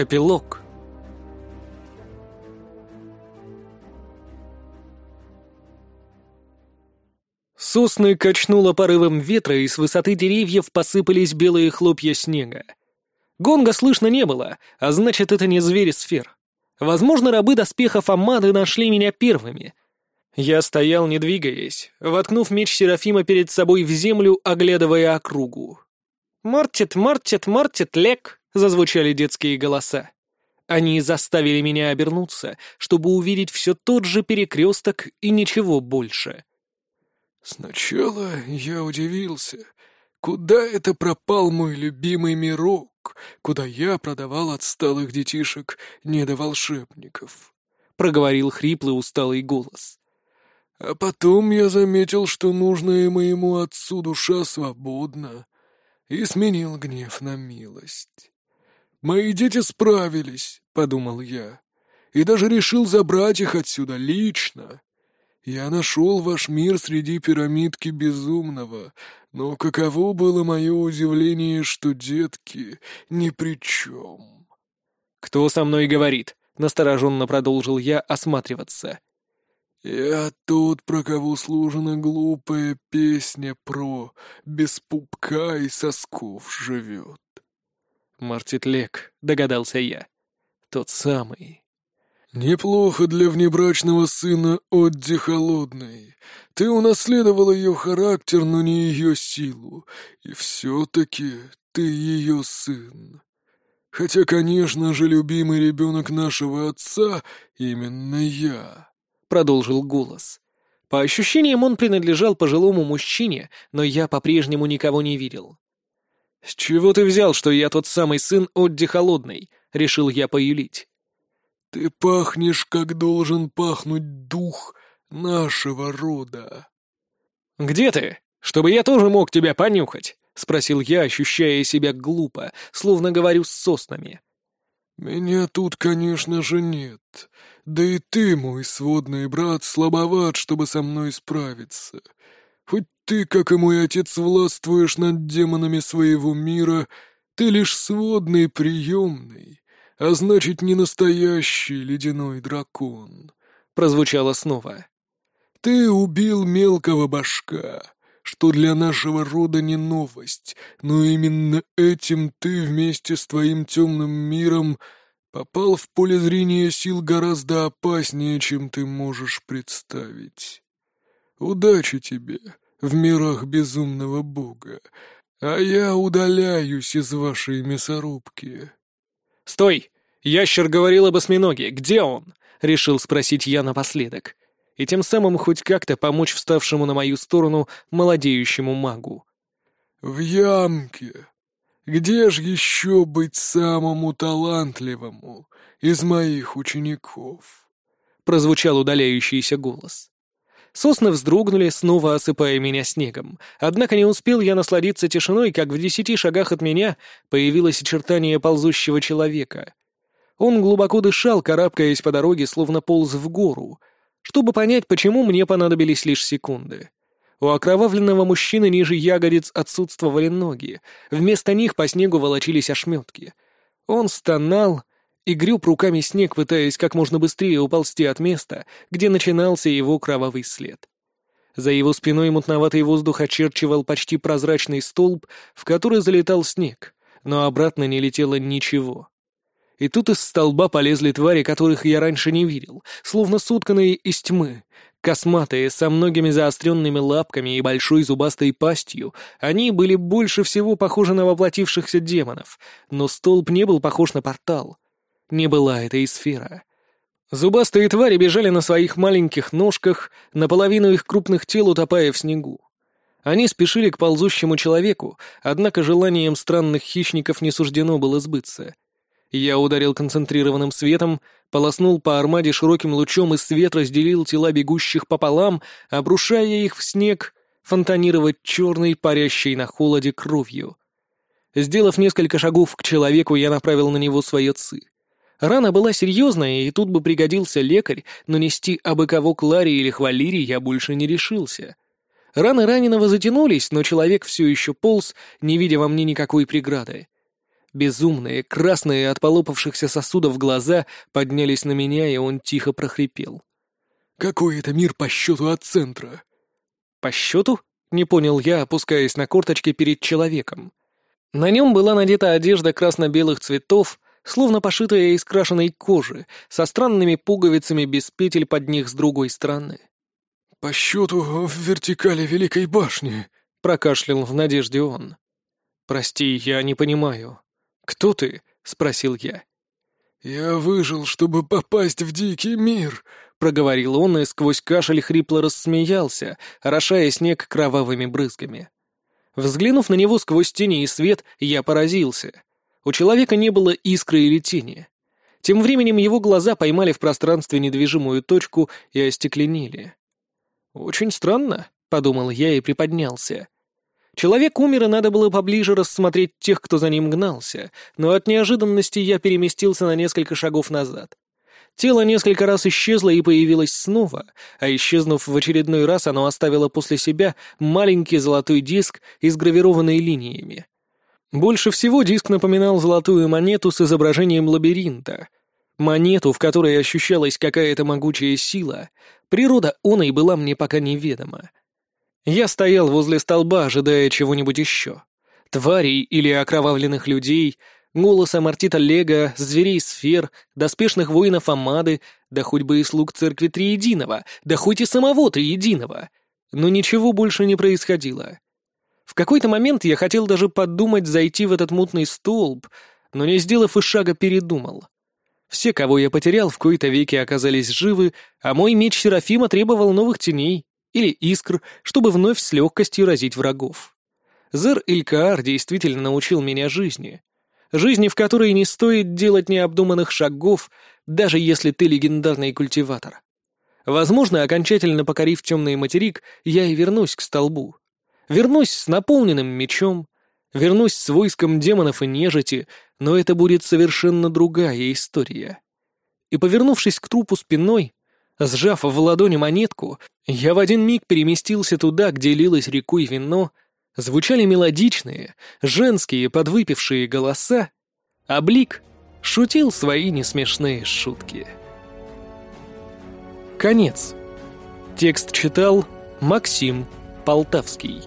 Эпилог Сосны качнуло порывом ветра, и с высоты деревьев посыпались белые хлопья снега. Гонга слышно не было, а значит, это не звери сфер. Возможно, рабы доспехов Амады нашли меня первыми. Я стоял, не двигаясь, воткнув меч Серафима перед собой в землю, оглядывая округу. «Мартит, Мартит, Мартит, Лек!» — зазвучали детские голоса. Они заставили меня обернуться, чтобы увидеть все тот же перекресток и ничего больше. Сначала я удивился, куда это пропал мой любимый мирок, куда я продавал отсталых детишек недоволшебников, — проговорил хриплый усталый голос. А потом я заметил, что нужная моему отцу душа свободна, и сменил гнев на милость. «Мои дети справились», — подумал я, — «и даже решил забрать их отсюда лично. Я нашел ваш мир среди пирамидки безумного, но каково было мое удивление, что детки ни при чем. «Кто со мной говорит?» — настороженно продолжил я осматриваться. «Я тот, про кого служена глупая песня про без пупка и сосков живет». «Мартитлек», — догадался я. «Тот самый». «Неплохо для внебрачного сына Одди Холодной. Ты унаследовал ее характер, но не ее силу. И все-таки ты ее сын. Хотя, конечно же, любимый ребенок нашего отца именно я», — продолжил голос. По ощущениям, он принадлежал пожилому мужчине, но я по-прежнему никого не видел. «С чего ты взял, что я тот самый сын Одди Холодной?» — решил я поюлить. «Ты пахнешь, как должен пахнуть дух нашего рода». «Где ты? Чтобы я тоже мог тебя понюхать?» — спросил я, ощущая себя глупо, словно говорю с соснами. «Меня тут, конечно же, нет. Да и ты, мой сводный брат, слабоват, чтобы со мной справиться. Хоть ты, как и мой отец, властвуешь над демонами своего мира, ты лишь сводный приемный, а значит, не настоящий ледяной дракон», — прозвучало снова. «Ты убил мелкого башка, что для нашего рода не новость, но именно этим ты вместе с твоим темным миром попал в поле зрения сил гораздо опаснее, чем ты можешь представить. Удачи тебе в мирах безумного бога, а я удаляюсь из вашей мясорубки». «Стой! Ящер говорил об осьминоге. Где он?» — решил спросить я напоследок. И тем самым хоть как-то помочь вставшему на мою сторону молодеющему магу. «В ямке. Где ж еще быть самому талантливому из моих учеников?» — прозвучал удаляющийся голос. Сосны вздрогнули, снова осыпая меня снегом. Однако не успел я насладиться тишиной, как в десяти шагах от меня появилось очертание ползущего человека. Он глубоко дышал, карабкаясь по дороге, словно полз в гору. Чтобы понять, почему, мне понадобились лишь секунды. У окровавленного мужчины ниже ягодиц отсутствовали ноги. Вместо них по снегу волочились ошметки. Он стонал, и греб руками снег, пытаясь как можно быстрее уползти от места, где начинался его кровавый след. За его спиной мутноватый воздух очерчивал почти прозрачный столб, в который залетал снег, но обратно не летело ничего. И тут из столба полезли твари, которых я раньше не видел, словно сотканные из тьмы. Косматые, со многими заостренными лапками и большой зубастой пастью, они были больше всего похожи на воплотившихся демонов, но столб не был похож на портал — не была это и сфера. Зубастые твари бежали на своих маленьких ножках, наполовину их крупных тел утопая в снегу. Они спешили к ползущему человеку, однако желанием странных хищников не суждено было сбыться. Я ударил концентрированным светом, полоснул по армаде широким лучом, и свет разделил тела бегущих пополам, обрушая их в снег, фонтанировать черной, парящей на холоде кровью. Сделав несколько шагов к человеку, я направил на него свое ци. Рана была серьезная, и тут бы пригодился лекарь, но нести абы кого к Ларе или Хвалире я больше не решился. Раны раненого затянулись, но человек все еще полз, не видя во мне никакой преграды. Безумные, красные от полопавшихся сосудов глаза поднялись на меня, и он тихо прохрипел. «Какой это мир по счету от центра?» «По счету?» — не понял я, опускаясь на корточки перед человеком. На нем была надета одежда красно-белых цветов, словно пошитая из крашеной кожи, со странными пуговицами без петель под них с другой стороны. «По счету в вертикали Великой башни», — прокашлял в надежде он. «Прости, я не понимаю. Кто ты?» — спросил я. «Я выжил, чтобы попасть в дикий мир», — проговорил он и сквозь кашель хрипло рассмеялся, орошая снег кровавыми брызгами. Взглянув на него сквозь тени и свет, я поразился. У человека не было искры или тени. Тем временем его глаза поймали в пространстве недвижимую точку и остекленели. «Очень странно», — подумал я и приподнялся. Человек умер, и надо было поближе рассмотреть тех, кто за ним гнался, но от неожиданности я переместился на несколько шагов назад. Тело несколько раз исчезло и появилось снова, а исчезнув в очередной раз, оно оставило после себя маленький золотой диск, изгравированный линиями. Больше всего диск напоминал золотую монету с изображением лабиринта. Монету, в которой ощущалась какая-то могучая сила. Природа оной была мне пока неведома. Я стоял возле столба, ожидая чего-нибудь еще. Тварей или окровавленных людей — голоса Мартита Лего, зверей сфер, доспешных воинов Амады, да хоть бы и слуг церкви Триединого, да хоть и самого Триединого. Но ничего больше не происходило. В какой-то момент я хотел даже подумать зайти в этот мутный столб, но не сделав и шага передумал. Все, кого я потерял, в кои-то веки оказались живы, а мой меч Серафима требовал новых теней или искр, чтобы вновь с легкостью разить врагов. Зер Илькаар действительно научил меня жизни жизни в которой не стоит делать необдуманных шагов, даже если ты легендарный культиватор. Возможно, окончательно покорив темный материк, я и вернусь к столбу. Вернусь с наполненным мечом, вернусь с войском демонов и нежити, но это будет совершенно другая история. И, повернувшись к трупу спиной, сжав в ладони монетку, я в один миг переместился туда, где лилось рекой вино, звучали мелодичные, женские подвыпившие голоса, а Блик шутил свои несмешные шутки. Конец. Текст читал Максим Полтавский.